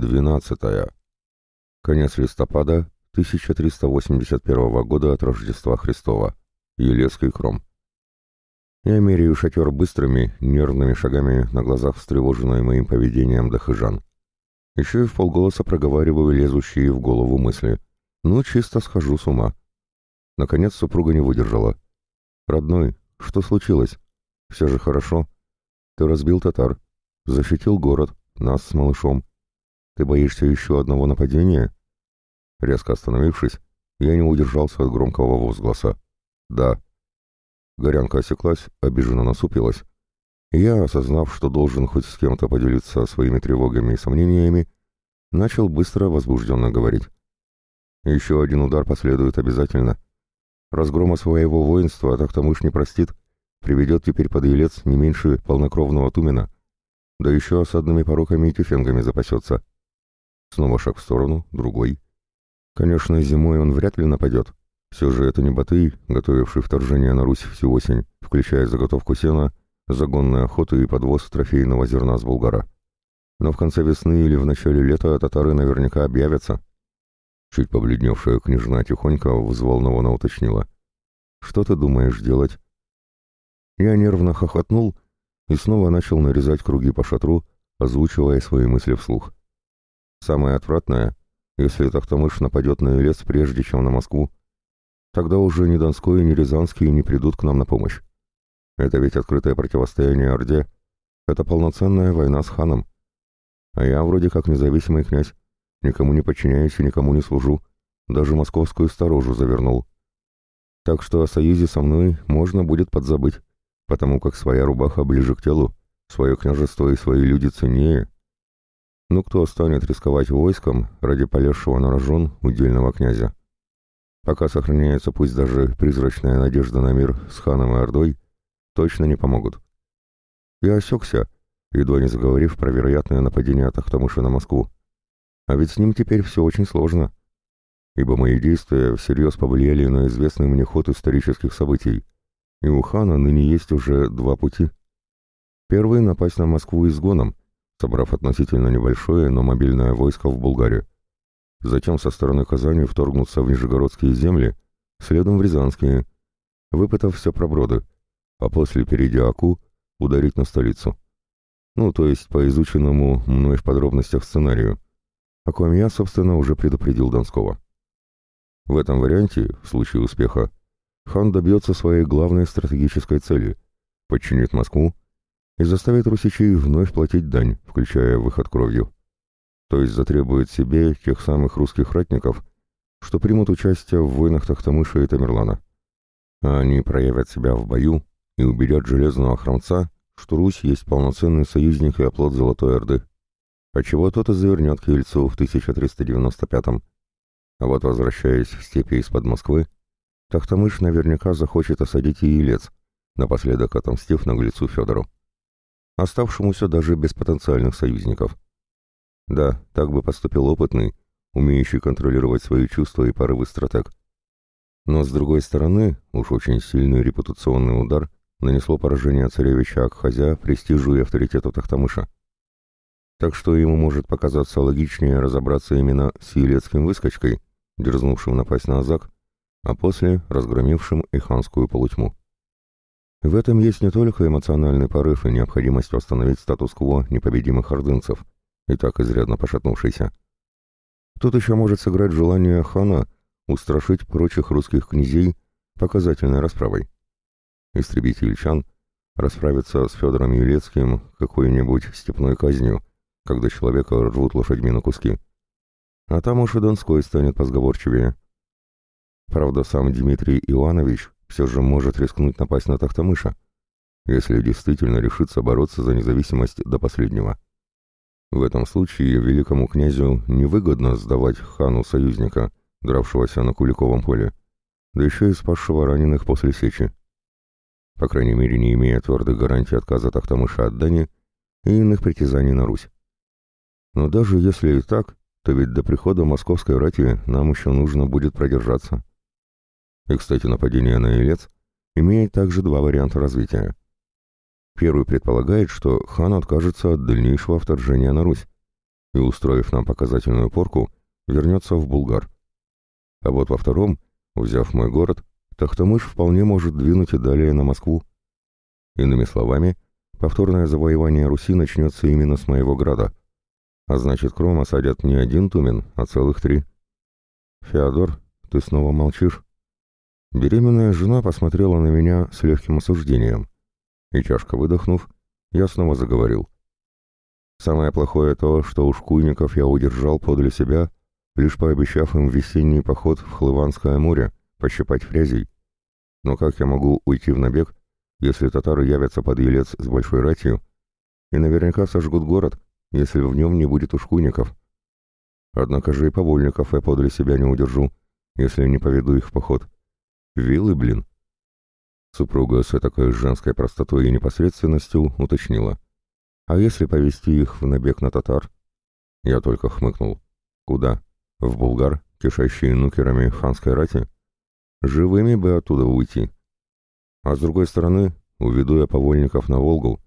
12. Конец листопада 1381 года от Рождества Христова. Елецкий кром. Я меряю шатер быстрыми, нервными шагами на глазах встревоженной моим поведением дохыжан. Еще и в полголоса проговариваю лезущие в голову мысли. Ну, чисто схожу с ума. Наконец супруга не выдержала. «Родной, что случилось? Все же хорошо. Ты разбил татар, защитил город, нас с малышом. Ты боишься еще одного нападения?» Резко остановившись, я не удержался от громкого возгласа. «Да». Горянка осеклась, обиженно насупилась. Я, осознав, что должен хоть с кем-то поделиться своими тревогами и сомнениями, начал быстро возбужденно говорить. «Еще один удар последует обязательно. Разгрома своего воинства так-то не простит, приведет теперь под елец не меньше полнокровного Тумена, да еще осадными пороками и тюфенгами запасется». Снова шаг в сторону, другой. Конечно, зимой он вряд ли нападет. Все же это не Батый, готовивший вторжение на Русь всю осень, включая заготовку сена, загонную охоту и подвоз трофейного зерна с Булгара. Но в конце весны или в начале лета татары наверняка объявятся. Чуть побледневшая княжна тихонько взволнованно уточнила. «Что ты думаешь делать?» Я нервно хохотнул и снова начал нарезать круги по шатру, озвучивая свои мысли вслух. Самое отвратное, если Тахтамыш нападет на Елец прежде, чем на Москву, тогда уже ни Донской, ни Рязанский не придут к нам на помощь. Это ведь открытое противостояние Орде. Это полноценная война с ханом. А я вроде как независимый князь, никому не подчиняюсь и никому не служу, даже московскую сторожу завернул. Так что о союзе со мной можно будет подзабыть, потому как своя рубаха ближе к телу, свое княжество и свои люди ценнее — ну кто станет рисковать войском ради полезшего на рожон удельного князя? Пока сохраняется пусть даже призрачная надежда на мир с ханом и ордой, точно не помогут. Я осекся, едва не заговорив про вероятное нападение Тахтамыша на Москву. А ведь с ним теперь все очень сложно, ибо мои действия всерьез повлияли на известный мне ход исторических событий, и у хана ныне есть уже два пути. Первый — напасть на Москву изгоном — собрав относительно небольшое, но мобильное войско в Булгарию. Затем со стороны Казани вторгнуться в Нижегородские земли, следом в Рязанские, выпытав все проброды, а после, перейдя Аку, ударить на столицу. Ну, то есть по изученному мной в подробностях сценарию, о ком я, собственно, уже предупредил Донского. В этом варианте, в случае успеха, хан добьется своей главной стратегической цели — подчинит Москву и заставит русичей вновь платить дань, включая выход кровью. То есть затребует себе тех самых русских ратников, что примут участие в войнах Тахтамыша и Тамерлана. А они проявят себя в бою и убедят Железного Хромца, что Русь есть полноценный союзник и оплот Золотой Орды. А чего тот и завернет к Ельцу в 1395-м. А вот возвращаясь в степи из-под Москвы, Тахтамыш наверняка захочет осадить и Елец, напоследок отомстив наглецу Федору оставшемуся даже без потенциальных союзников. Да, так бы поступил опытный, умеющий контролировать свои чувства и порывы стратег. Но с другой стороны, уж очень сильный репутационный удар нанесло поражение царевича Акхазя престижу и авторитету Тахтамыша. Так что ему может показаться логичнее разобраться именно с елецким выскочкой, дерзнувшим напасть на Азак, а после разгромившим и ханскую полутьму. В этом есть не только эмоциональный порыв и необходимость восстановить статус-кво непобедимых ордынцев, и так изрядно пошатнувшийся. Тут еще может сыграть желание хана устрашить прочих русских князей показательной расправой. Истребитель Чан расправиться с Федором Елецким какой-нибудь степной казнью, когда человека рвут лошадьми на куски. А там уж и Донской станет позговорчивее. Правда, сам Дмитрий Иванович все же может рискнуть напасть на Тахтамыша, если действительно решится бороться за независимость до последнего. В этом случае великому князю невыгодно сдавать хану союзника, дравшегося на Куликовом поле, да еще и спасшего раненых после сечи. По крайней мере, не имея твердых гарантий отказа Тахтамыша от Дани и иных притязаний на Русь. Но даже если и так, то ведь до прихода московской рати нам еще нужно будет продержаться. И, кстати, нападение на Елец имеет также два варианта развития. Первый предполагает, что хан откажется от дальнейшего вторжения на Русь, и, устроив нам показательную порку, вернется в Булгар. А вот во втором, взяв мой город, Тахтамыш вполне может двинуть и далее на Москву. Иными словами, повторное завоевание Руси начнется именно с моего града. А значит, Кром осадят не один Тумен, а целых три. Феодор, ты снова молчишь? Беременная жена посмотрела на меня с легким осуждением. И тяжко выдохнув, я снова заговорил. Самое плохое то, что у шкуйников я удержал подле себя, лишь пообещав им весенний поход в Хлыванское море, пощипать фрязей. Но как я могу уйти в набег, если татары явятся под Елец с большой ратью, и наверняка сожгут город, если в нем не будет ушкуйников? Однако же и повольников я подле себя не удержу, если не поведу их в поход. Вилы, блин. Супруга с такой женской простотой и непосредственностью уточнила. А если повести их в набег на татар? Я только хмыкнул. Куда? В Булгар, кишащие нукерами ханской рати? Живыми бы оттуда уйти. А с другой стороны, уведу я повольников на Волгу,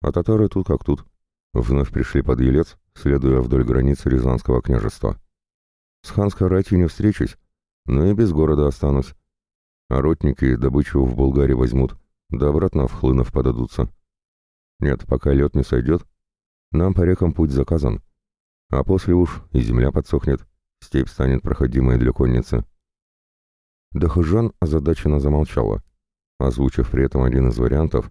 а татары тут как тут. Вновь пришли под Елец, следуя вдоль границы Рязанского княжества. С ханской ратью не встречусь, но и без города останусь. А ротники добычу в Болгарии возьмут, да обратно в Хлынов подадутся. Нет, пока лед не сойдет, нам по рекам путь заказан. А после уж и земля подсохнет, степь станет проходимой для конницы. Дахыжан озадаченно замолчала, озвучив при этом один из вариантов,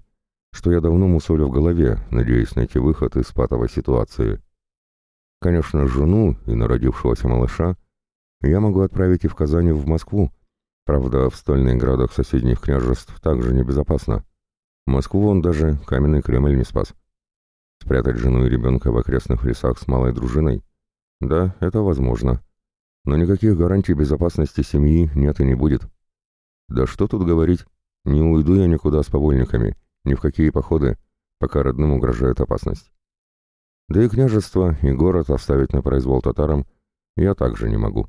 что я давно мусолю в голове, надеясь найти выход из патовой ситуации. Конечно, жену и народившегося малыша я могу отправить и в Казань, и в Москву, правда, в стольных градах соседних княжеств также небезопасно. Москву он даже каменный Кремль не спас. Спрятать жену и ребенка в окрестных лесах с малой дружиной? Да, это возможно. Но никаких гарантий безопасности семьи нет и не будет. Да что тут говорить, не уйду я никуда с повольниками, ни в какие походы, пока родным угрожает опасность. Да и княжество, и город оставить на произвол татарам я также не могу.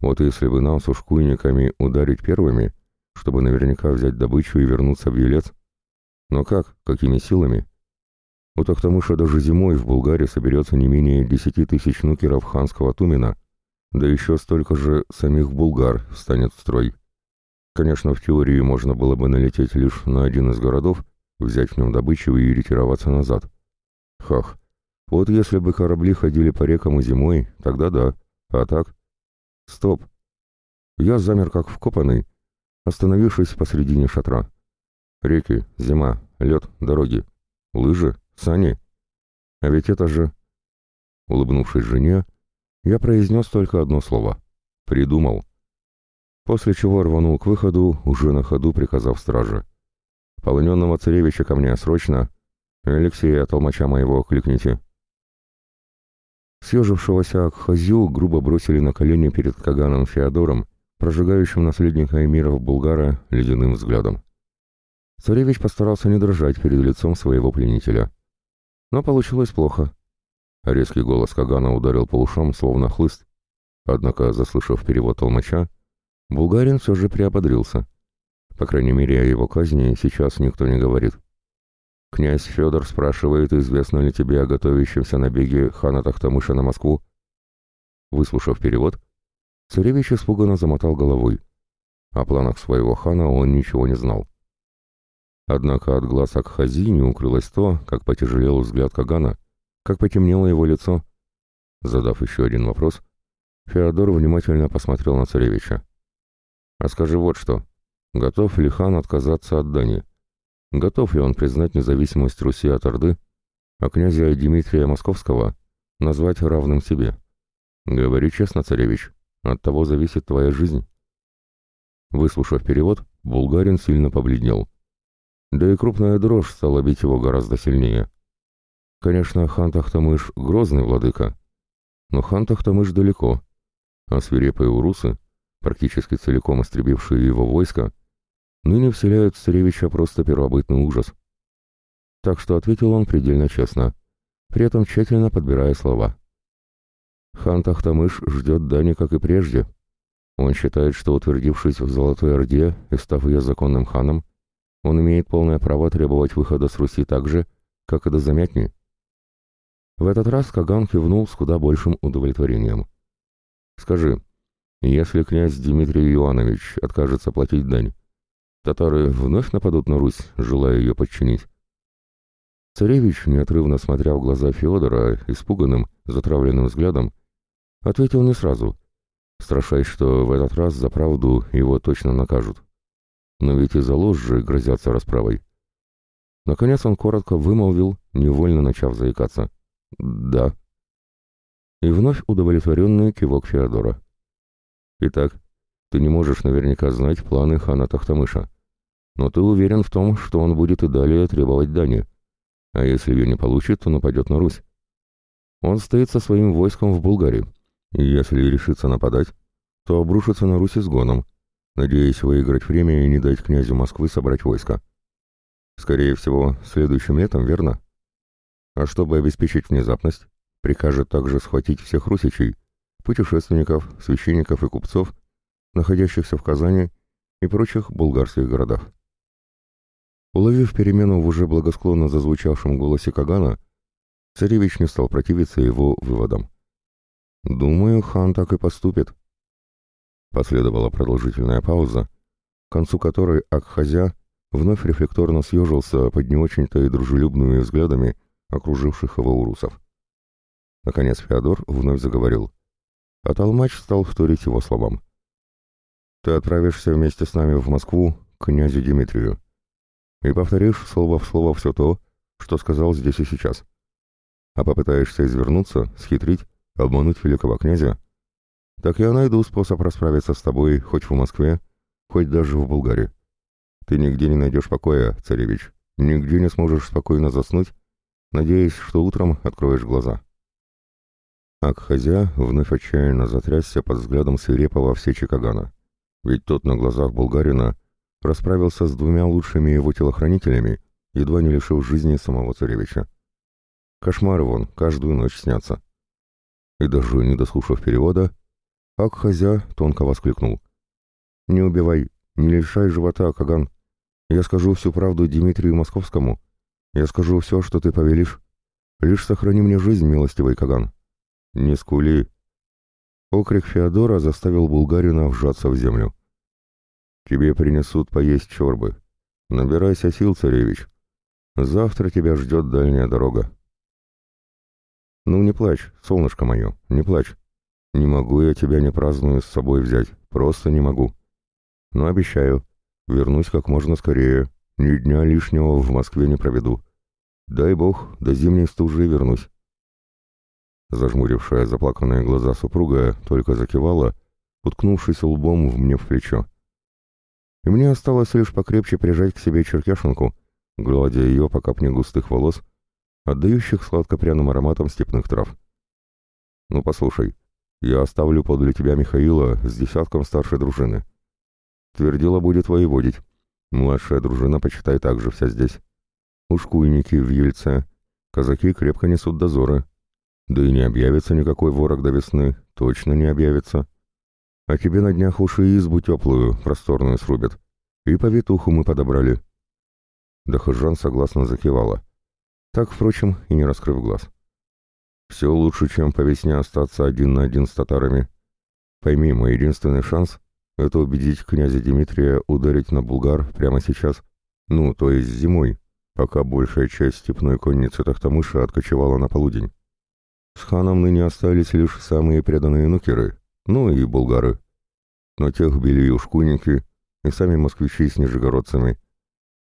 Вот если бы нам с ушкуйниками ударить первыми, чтобы наверняка взять добычу и вернуться в Елец. Но как, какими силами? У Тахтамыша даже зимой в Булгарии соберется не менее десяти тысяч нукеров ханского Тумена, да еще столько же самих булгар встанет в строй. Конечно, в теории можно было бы налететь лишь на один из городов, взять в нем добычу и ретироваться назад. Хах, вот если бы корабли ходили по рекам и зимой, тогда да, а так? Стоп. Я замер как вкопанный, остановившись посредине шатра. Реки, зима, лед, дороги, лыжи, сани. А ведь это же... Улыбнувшись жене, я произнес только одно слово. «Придумал». После чего рванул к выходу, уже на ходу приказав страже. «Полоненного царевича ко мне срочно. Алексея, толмача моего, кликните». Съежившегося Акхазю грубо бросили на колени перед Каганом Феодором, прожигающим наследника эмиров Булгара ледяным взглядом. Царевич постарался не дрожать перед лицом своего пленителя. Но получилось плохо. Резкий голос Кагана ударил по ушам, словно хлыст. Однако, заслышав перевод толмача, булгарин все же приободрился. По крайней мере, о его казни сейчас никто не говорит. «Князь Федор спрашивает, известно ли тебе о готовящемся набеге хана Тахтамыша на Москву?» Выслушав перевод, царевич испуганно замотал головой. О планах своего хана он ничего не знал. Однако от глаз Акхази не укрылось то, как потяжелел взгляд Кагана, как потемнело его лицо. Задав еще один вопрос, Феодор внимательно посмотрел на царевича. «А скажи вот что. Готов ли хан отказаться от Дани? Готов ли он признать независимость Руси от Орды, а князя Дмитрия Московского назвать равным себе? Говори честно, царевич, от того зависит твоя жизнь». Выслушав перевод, булгарин сильно побледнел. Да и крупная дрожь стала бить его гораздо сильнее. Конечно, хан Тахтамыш — грозный владыка, но хан Тахтамыш далеко, а свирепые урусы, практически целиком истребившие его войско, ныне вселяют в царевича просто первобытный ужас. Так что ответил он предельно честно, при этом тщательно подбирая слова. Хан Тахтамыш ждет Дани, как и прежде. Он считает, что, утвердившись в Золотой Орде и став ее законным ханом, он имеет полное право требовать выхода с Руси так же, как и до Замятни. В этот раз Каган кивнул с куда большим удовлетворением. «Скажи, если князь Дмитрий Иванович откажется платить дань, татары вновь нападут на Русь, желая ее подчинить?» Царевич, неотрывно смотря в глаза Феодора, испуганным, затравленным взглядом, ответил не сразу, страшась, что в этот раз за правду его точно накажут. Но ведь и за ложь же грозятся расправой. Наконец он коротко вымолвил, невольно начав заикаться. «Да». И вновь удовлетворенный кивок Феодора. «Итак, ты не можешь наверняка знать планы хана Тахтамыша, но ты уверен в том, что он будет и далее требовать дани» а если ее не получит, то нападет на Русь. Он стоит со своим войском в Булгарии, и если решится нападать, то обрушится на Русь изгоном, надеясь выиграть время и не дать князю Москвы собрать войско. Скорее всего, следующим летом, верно? А чтобы обеспечить внезапность, прикажет также схватить всех русичей, путешественников, священников и купцов, находящихся в Казани и прочих булгарских городах. Уловив перемену в уже благосклонно зазвучавшем голосе Кагана, царевич не стал противиться его выводам. «Думаю, хан так и поступит». Последовала продолжительная пауза, к концу которой Акхазя вновь рефлекторно съежился под не очень-то и дружелюбными взглядами окруживших его урусов. Наконец Феодор вновь заговорил, а Толмач стал вторить его словам. «Ты отправишься вместе с нами в Москву к князю Дмитрию и повторишь слово в слово все то, что сказал здесь и сейчас. А попытаешься извернуться, схитрить, обмануть великого князя, так я найду способ расправиться с тобой хоть в Москве, хоть даже в Булгарии. Ты нигде не найдешь покоя, царевич, нигде не сможешь спокойно заснуть, надеясь, что утром откроешь глаза. Акхазя вновь отчаянно затрясся под взглядом свирепого все Чикагана, ведь тот на глазах булгарина расправился с двумя лучшими его телохранителями, едва не лишив жизни самого царевича. Кошмары вон каждую ночь снятся. И даже не дослушав перевода, Акхазя тонко воскликнул. «Не убивай, не лишай живота, Каган. Я скажу всю правду Дмитрию Московскому. Я скажу все, что ты повелишь. Лишь сохрани мне жизнь, милостивый Каган. Не скули». Окрик Феодора заставил булгарина вжаться в землю. Тебе принесут поесть чорбы. Набирайся сил, царевич. Завтра тебя ждет дальняя дорога. Ну не плачь, солнышко мое, не плачь. Не могу я тебя не праздную с собой взять, просто не могу. Но обещаю, вернусь как можно скорее, ни дня лишнего в Москве не проведу. Дай бог, до зимней стужи вернусь. Зажмурившая заплаканные глаза супруга только закивала, уткнувшись лбом в мне в плечо и мне осталось лишь покрепче прижать к себе черкешенку, гладя ее по капне густых волос, отдающих сладко-пряным ароматом степных трав. «Ну, послушай, я оставлю подле тебя Михаила с десятком старшей дружины. Твердила будет воеводить. Младшая дружина, почитай, также вся здесь. Ушкуйники в Ельце, казаки крепко несут дозоры. Да и не объявится никакой ворог до весны, точно не объявится. А тебе на днях уши избу теплую, просторную срубят. И повитуху мы подобрали». Дахажан согласно закивала. Так, впрочем, и не раскрыв глаз. «Все лучше, чем по весне остаться один на один с татарами. Пойми, мой единственный шанс — это убедить князя Дмитрия ударить на Булгар прямо сейчас. Ну, то есть зимой, пока большая часть степной конницы Тахтамыша откочевала на полудень. С ханом ныне остались лишь самые преданные нукеры, ну и булгары. Но тех били и ушкуйники, и сами москвичи с нижегородцами.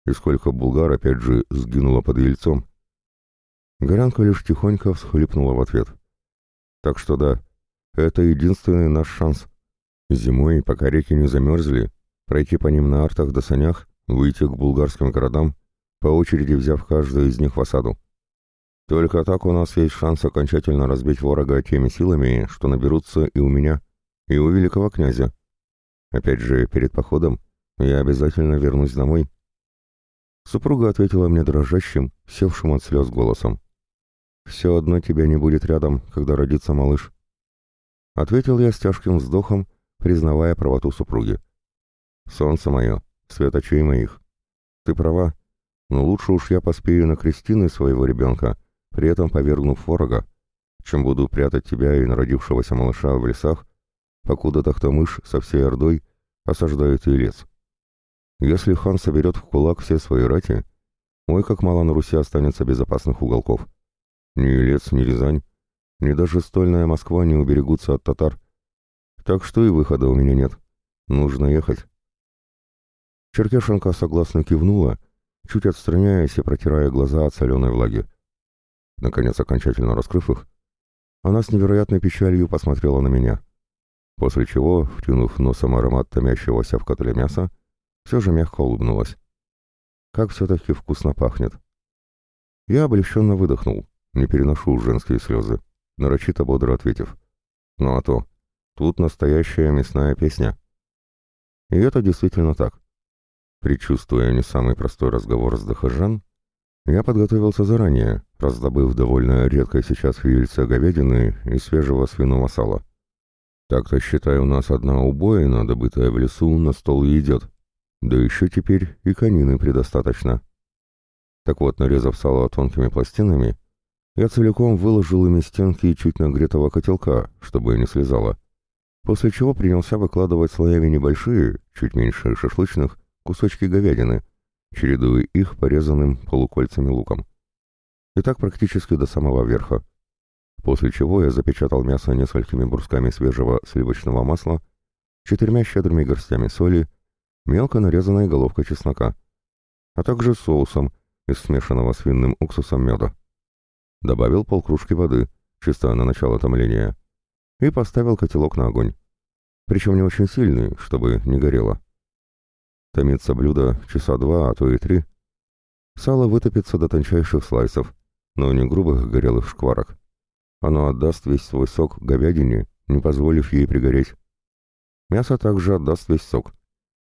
И сколько булгар, опять же, сгинуло под Ельцом. Горянка лишь тихонько всхлипнула в ответ. Так что да, это единственный наш шанс. Зимой, пока реки не замерзли, пройти по ним на артах до санях, выйти к булгарским городам, по очереди взяв каждую из них в осаду. Только так у нас есть шанс окончательно разбить ворога теми силами, что наберутся и у меня, и у великого князя. Опять же, перед походом я обязательно вернусь домой. Супруга ответила мне дрожащим, севшим от слез голосом. «Все одно тебя не будет рядом, когда родится малыш». Ответил я с тяжким вздохом, признавая правоту супруги. «Солнце мое, свет очей моих. Ты права, но лучше уж я поспею на крестины своего ребенка, при этом повергнув ворога, чем буду прятать тебя и народившегося малыша в лесах, покуда Тахтамыш со всей Ордой осаждает Елец. Если хан соберет в кулак все свои рати, ой, как мало на Руси останется безопасных уголков. Ни Елец, ни Рязань, ни даже стольная Москва не уберегутся от татар. Так что и выхода у меня нет. Нужно ехать. Черкешенко согласно кивнула, чуть отстраняясь и протирая глаза от соленой влаги. Наконец, окончательно раскрыв их, она с невероятной печалью посмотрела на меня, после чего, втянув носом аромат томящегося в котле мяса, все же мягко улыбнулась. Как все-таки вкусно пахнет. Я облегченно выдохнул, не переношу женские слезы, нарочито бодро ответив. Ну а то, тут настоящая мясная песня. И это действительно так. Предчувствуя не самый простой разговор с Дахажан, я подготовился заранее, раздобыв довольно редкое сейчас яйца говядины и свежего свиного сала. Так-то, считай, у нас одна убоина, добытая в лесу, на стол и идет. Да еще теперь и конины предостаточно. Так вот, нарезав сало тонкими пластинами, я целиком выложил ими стенки чуть нагретого котелка, чтобы не слезало, после чего принялся выкладывать слоями небольшие, чуть меньше шашлычных, кусочки говядины, чередуя их порезанным полукольцами луком. И так практически до самого верха. После чего я запечатал мясо несколькими брусками свежего сливочного масла, четырьмя щедрыми горстями соли мелко нарезанной головкой чеснока, а также соусом из смешанного с винным уксусом меда. Добавил полкружки воды, чисто на начало томления, и поставил котелок на огонь. Причем не очень сильный, чтобы не горело. Томится блюдо часа два, а то и три. Сало вытопится до тончайших слайсов, но не грубых горелых шкварок. Оно отдаст весь свой сок говядине, не позволив ей пригореть. Мясо также отдаст весь сок,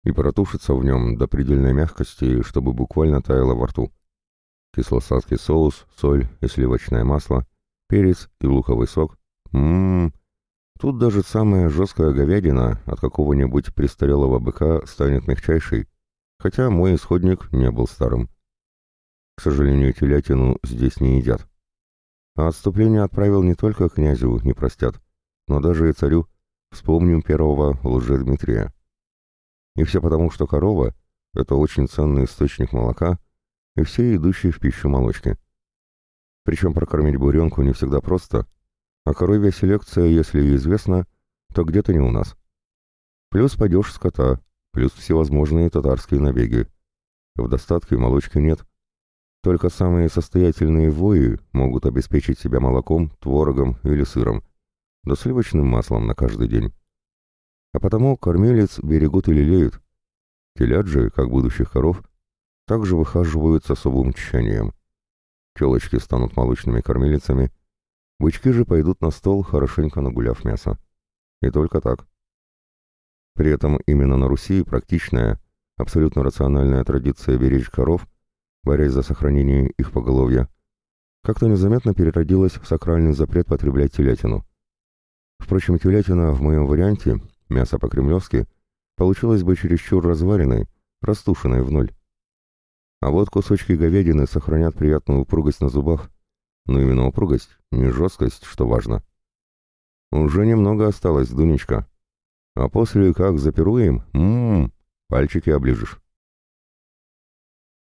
и протушится в нем до предельной мягкости, чтобы буквально таяло во рту. Кисло-сладкий соус, соль и сливочное масло, перец и луковый сок. Ммм, тут даже самая жесткая говядина от какого-нибудь престарелого быка станет мягчайшей, хотя мой исходник не был старым. К сожалению, телятину здесь не едят. А отступление отправил не только князю не простят, но даже и царю, вспомним первого лже-Дмитрия. И все потому, что корова — это очень ценный источник молока и все идущие в пищу молочки. Причем прокормить буренку не всегда просто, а коровья селекция, если и известна, то где-то не у нас. Плюс падеж скота, плюс всевозможные татарские набеги. В достатке молочки нет. Только самые состоятельные вои могут обеспечить себя молоком, творогом или сыром, да сливочным маслом на каждый день а потому кормилец берегут и лелеют. Телят же, как будущих коров, также выхаживают с особым тщанием. Телочки станут молочными кормилицами, бычки же пойдут на стол, хорошенько нагуляв мясо. И только так. При этом именно на Руси практичная, абсолютно рациональная традиция беречь коров, борясь за сохранение их поголовья, как-то незаметно переродилась в сакральный запрет потреблять телятину. Впрочем, телятина в моем варианте Мясо по-кремлевски получилось бы чересчур разваренной, растушенной в ноль. А вот кусочки говядины сохранят приятную упругость на зубах. Но именно упругость, не жесткость, что важно. Уже немного осталось, Дунечка. А после как запируем, ммм, пальчики оближешь.